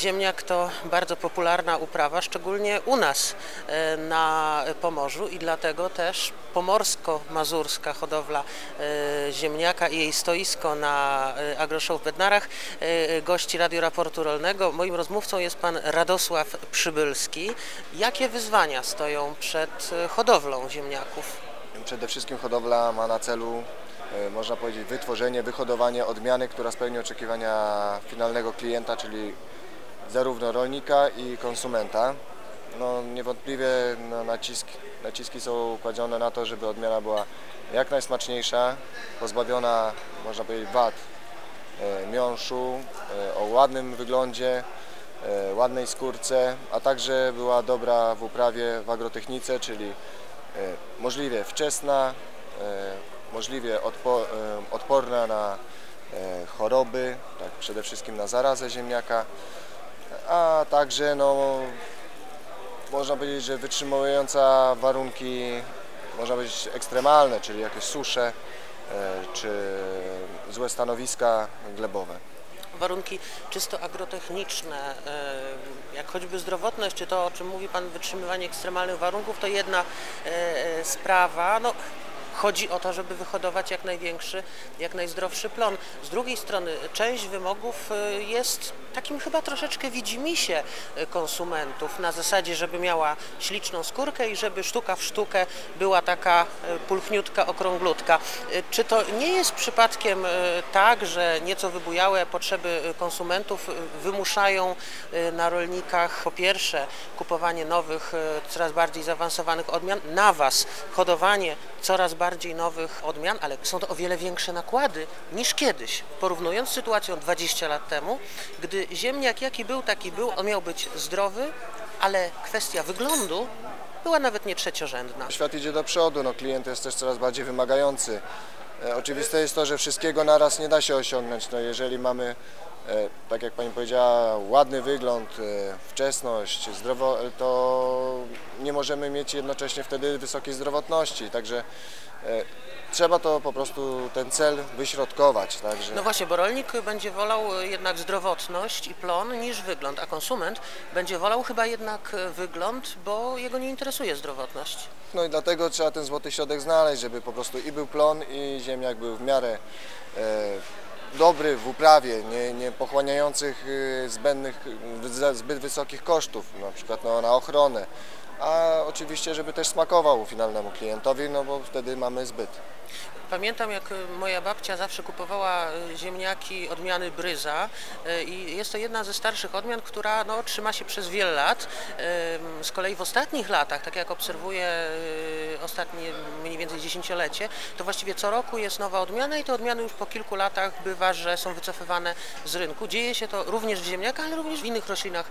Ziemniak to bardzo popularna uprawa, szczególnie u nas e, na Pomorzu i dlatego też pomorsko-mazurska hodowla e, ziemniaka i jej stoisko na e, AgroShow w Bednarach gości Radioraportu Rolnego. Moim rozmówcą jest pan Radosław Przybylski. Jakie wyzwania stoją przed hodowlą ziemniaków? Przede wszystkim hodowla ma na celu, można powiedzieć, wytworzenie, wyhodowanie odmiany, która spełni oczekiwania finalnego klienta, czyli zarówno rolnika i konsumenta. No, niewątpliwie no, nacisk, naciski są kładzione na to, żeby odmiana była jak najsmaczniejsza, pozbawiona, można powiedzieć, wad e, miąższu, e, o ładnym wyglądzie, e, ładnej skórce, a także była dobra w uprawie w agrotechnice, czyli e, możliwie wczesna, e, możliwie odpo, e, odporna na e, choroby, tak przede wszystkim na zarazę ziemniaka, a także no, można powiedzieć, że wytrzymująca warunki, można powiedzieć ekstremalne, czyli jakieś susze e, czy złe stanowiska glebowe. warunki czysto agrotechniczne, e, jak choćby zdrowotność, czy to, o czym mówi Pan, wytrzymywanie ekstremalnych warunków, to jedna e, sprawa. No, chodzi o to, żeby wyhodować jak największy, jak najzdrowszy plon. Z drugiej strony część wymogów e, jest takim chyba troszeczkę widzimisię e, konsumentów, na zasadzie, żeby miała śliczną skórkę i żeby sztuka w sztukę była taka e, pulchniutka, okrąglutka. Czy to nie jest przypadkiem tak, że nieco wybujałe potrzeby konsumentów wymuszają na rolnikach po pierwsze kupowanie nowych, coraz bardziej zaawansowanych odmian, na was hodowanie coraz bardziej nowych odmian, ale są to o wiele większe nakłady niż kiedyś. Porównując z sytuacją 20 lat temu, gdy ziemniak jaki był, taki był, on miał być zdrowy, ale kwestia wyglądu była nawet nie trzeciorzędna. Świat idzie do przodu, no, klient jest też coraz bardziej wymagający. E, Oczywiste jest to, że wszystkiego naraz nie da się osiągnąć. No, jeżeli mamy, tak jak Pani powiedziała, ładny wygląd, e, wczesność, zdrowo, to nie możemy mieć jednocześnie wtedy wysokiej zdrowotności. Także e, trzeba to po prostu ten cel wyśrodkować. Także... No właśnie, bo rolnik będzie wolał e, jednak zdrowotność i plon niż wygląd, a konsument będzie wolał chyba jednak e, wygląd, bo jego nie interesuje zdrowotność. No i dlatego trzeba ten złoty środek znaleźć, żeby po prostu i był plon, i ziemniak był w miarę e, dobry w uprawie, nie, nie pochłaniających e, zbędnych, za- zbyt wysokich kosztów, na przykład no, na ochronę. A oczywiście, żeby też smakował finalnemu klientowi, no bo wtedy mamy zbyt. Pamiętam, jak e, moja babcia zawsze kupowała e, ziemniaki odmiany Bryza e, i jest to jedna ze starszych odmian, która no, trzyma się przez wiele lat. Z kolei w ostatnich latach, tak jak obserwuję ostatnie mniej więcej dziesięciolecie, to właściwie co roku jest nowa odmiana i te odmiany już po kilku latach bywa, że są wycofywane z rynku. Dzieje się to również w ziemniakach, ale również w innych roślinach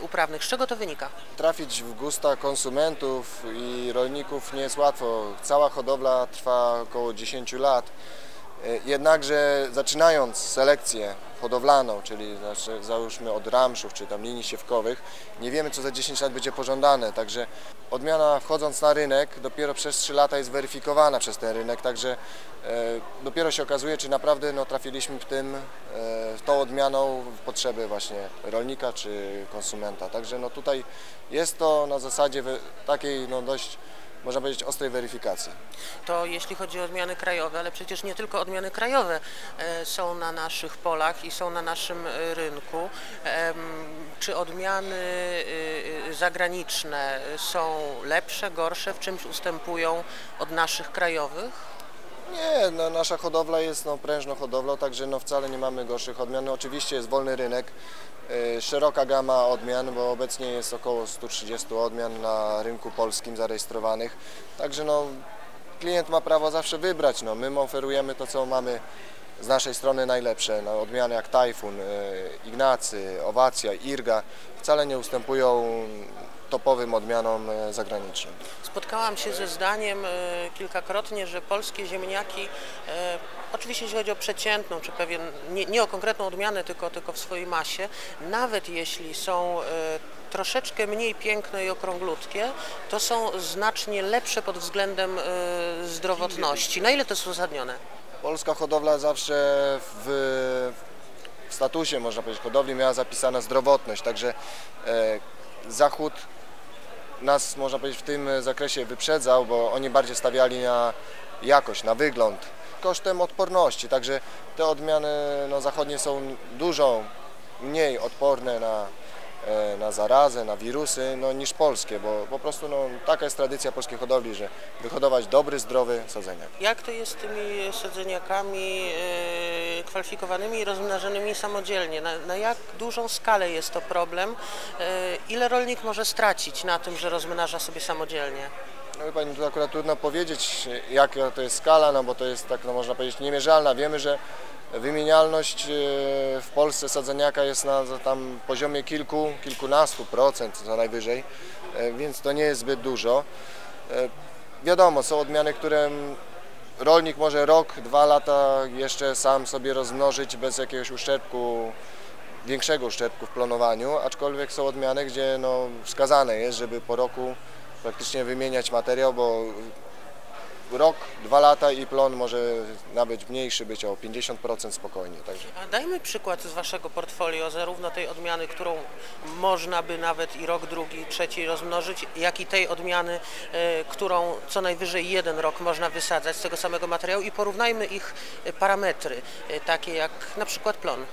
uprawnych. Z czego to wynika? Trafić w gusta konsumentów i rolników nie jest łatwo. Cała hodowla trwa około 10 lat. E, Jednakże zaczynając selekcję hodowlaną, czyli załóżmy od ramszów czy tam linii siewkowych, nie wiemy co za 10 lat będzie pożądane, także odmiana wchodząc na rynek dopiero przez 3 lata jest weryfikowana przez ten rynek, także e, dopiero się okazuje czy naprawdę no, trafiliśmy w tym, e, tą odmianą w potrzeby właśnie rolnika czy konsumenta, także no tutaj jest to na zasadzie takiej no dość można powiedzieć ostrej weryfikacji. to jeśli chodzi o odmiany krajowe, ale przecież nie tylko odmiany krajowe e, są na naszych polach i są na naszym e, rynku. Czy odmiany e, zagraniczne są lepsze, gorsze, w czymś ustępują od naszych krajowych? Nie, no, nasza hodowla jest no, prężną hodowlą, także no, wcale nie mamy gorszych odmian. No, oczywiście jest wolny rynek, y, szeroka gama odmian, bo obecnie jest około 130 odmian na rynku polskim zarejestrowanych. Także no, klient ma prawo zawsze wybrać. No, my mu oferujemy to, co mamy z naszej strony najlepsze. No, odmiany jak Tajfun, y, Ignacy, Owacja, Irga wcale nie ustępują topowym odmianom y, zagranicznym. Spotkałam się ze zdaniem e, kilkakrotnie, że polskie ziemniaki, e, oczywiście jeśli chodzi o przeciętną, czy pewien, nie, nie o konkretną odmianę, tylko, tylko w swojej masie, nawet jeśli są e, troszeczkę mniej piękne i okrąglutkie, to są znacznie lepsze pod względem e, zdrowotności. Na ile to jest uzasadnione? Polska hodowla zawsze w, w statusie, można powiedzieć, hodowli miała zapisana zdrowotność, także e, Zachód nas, można powiedzieć, w tym zakresie wyprzedzał, bo oni bardziej stawiali na jakość, na wygląd, kosztem odporności, także te odmiany no, zachodnie są dużo mniej odporne na, e, na zarazę, na wirusy no, niż polskie, bo po prostu no, taka jest tradycja polskiej hodowli, że wyhodować dobry, zdrowy sadzeniak. Jak to jest z tymi sadzeniakami e, kwalifikowanymi i rozmnażanymi samodzielnie? Na, na jak dużą skalę jest to problem? E, ile rolnik może stracić na tym, że rozmnaża sobie samodzielnie? No Pani, tu akurat trudno powiedzieć, jaka to jest skala, no bo to jest tak, no można powiedzieć, niemierzalna. Wiemy, że wymienialność e, w Polsce sadzeniaka jest na tam poziomie kilku, kilkunastu procent co najwyżej, e, więc to nie jest zbyt dużo. E, Wiadomo, są odmiany, które rolnik może rok, dwa lata jeszcze sam sobie rozmnożyć bez jakiegoś uszczerbku, większego uszczerbku w plonowaniu, aczkolwiek są odmiany, gdzie no, wskazane jest, żeby po roku praktycznie wymieniać materiał, bo rok, dwa lata i plon może nawet mniejszy być o 50% spokojnie. Także A dajmy przykład z Waszego portfolio, zarówno tej odmiany, którą można by nawet i rok, drugi, trzeci rozmnożyć, jak i tej odmiany, e, którą co najwyżej jeden rok można wysadzać z tego samego materiału i porównajmy ich e, parametry, e, takie jak na przykład plon.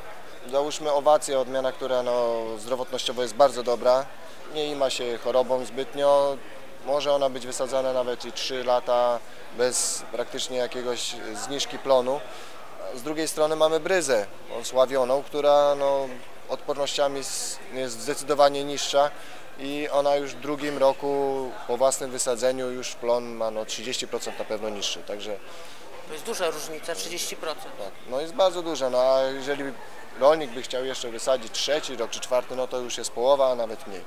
załóżmy owację, odmiana, która no, zdrowotnościowo jest bardzo dobra, nie ima się chorobą zbytnio, może ona być wysadzana nawet i 3 lata bez praktycznie jakiegoś zniżki plonu. Z drugiej strony mamy bryzę osławioną, która no, odpornościami jest zdecydowanie niższa i ona już w drugim roku po własnym wysadzeniu już plon ma no, 30% na pewno niższy, także To jest duża różnica, 30%. tak, no jest bardzo duża, no a jeżeli rolnik by chciał jeszcze wysadzić trzeci rok czy czwarty, no to już jest połowa, a nawet mniej.